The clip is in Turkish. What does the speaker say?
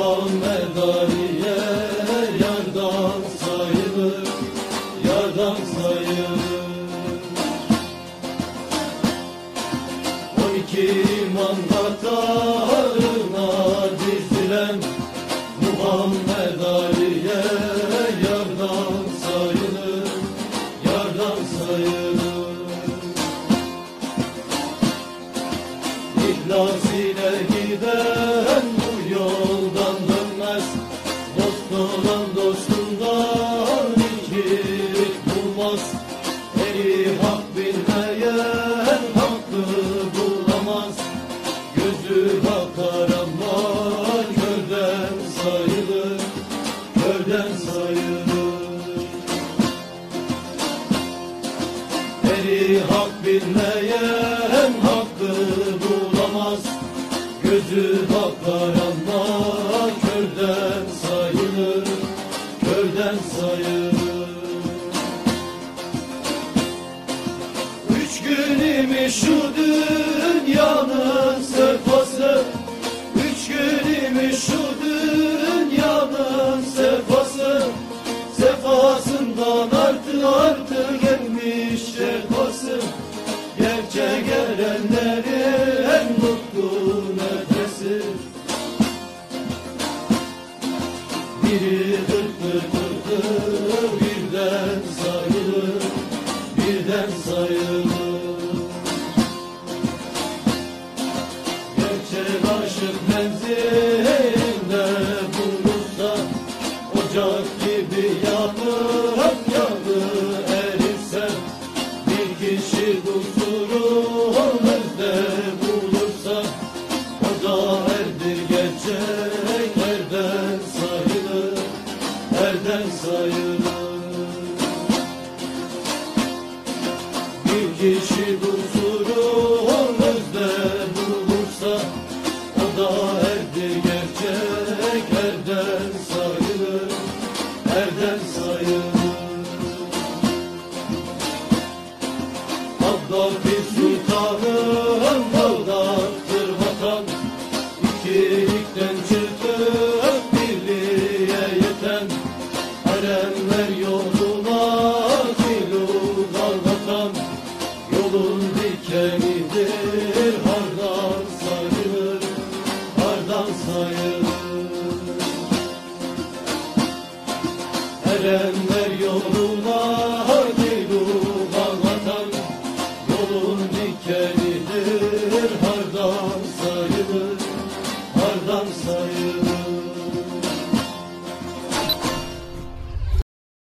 Muhammed Ali'ye yardan sayılır, yardan sayılır. On iki imam katarına dizilen Muhammed Ali'ye yardan sayılır, yardan sayılır. İhlas ile Eri hak bilmeyen hakkı bulamaz. Gözü bakar ama körden sayılır Körden sayılır. Üç gün imiş şu Biri kırktır kırktır birden sayılır Birden sayılır. Gerçek aşık menzilinde bulursa Ocak gibi yanıp bir kişi kusurun özde bulursa O da erdir gerçek sayılır Erden sayılır. Abdülhamid Sultan'ın dağdaktır vatan İkilikten çıkıp birliğe yeten dikenidir hardan sayılır Hardan sayılır. Haremler